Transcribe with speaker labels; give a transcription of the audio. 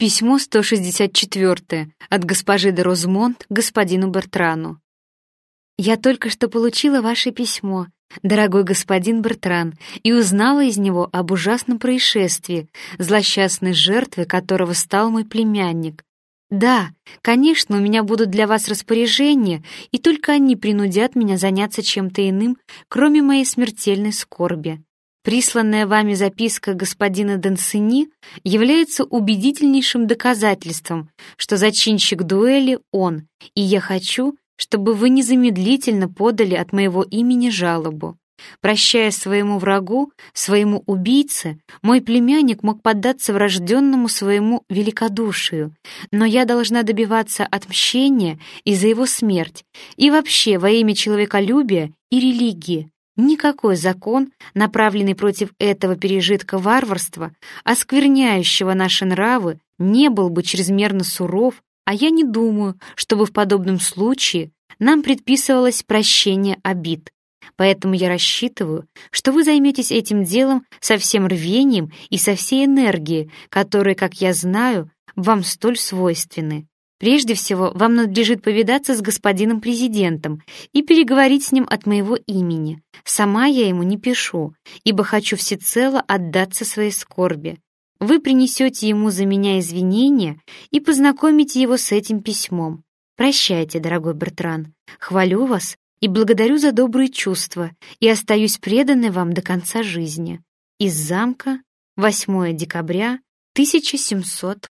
Speaker 1: Письмо 164 от госпожи де Розмонт господину Бертрану. «Я только что получила ваше письмо, дорогой господин Бертран, и узнала из него об ужасном происшествии, злосчастной жертвой которого стал мой племянник. Да, конечно, у меня будут для вас распоряжения, и только они принудят меня заняться чем-то иным, кроме моей смертельной скорби. Присланная вами записка господина Дансини является убедительнейшим доказательством, что зачинщик дуэли он, и я хочу, чтобы вы незамедлительно подали от моего имени жалобу. Прощая своему врагу, своему убийце, мой племянник мог поддаться врожденному своему великодушию, но я должна добиваться отмщения и за его смерть, и вообще во имя человеколюбия и религии. Никакой закон, направленный против этого пережитка варварства, оскверняющего наши нравы, не был бы чрезмерно суров, а я не думаю, чтобы в подобном случае нам предписывалось прощение обид. Поэтому я рассчитываю, что вы займетесь этим делом со всем рвением и со всей энергией, которые, как я знаю, вам столь свойственны. Прежде всего, вам надлежит повидаться с господином президентом и переговорить с ним от моего имени. Сама я ему не пишу, ибо хочу всецело отдаться своей скорби. Вы принесете ему за меня извинения и познакомите его с этим письмом. Прощайте, дорогой Бертран. Хвалю вас и благодарю за добрые чувства и остаюсь преданной вам до конца жизни. Из замка, 8 декабря 1700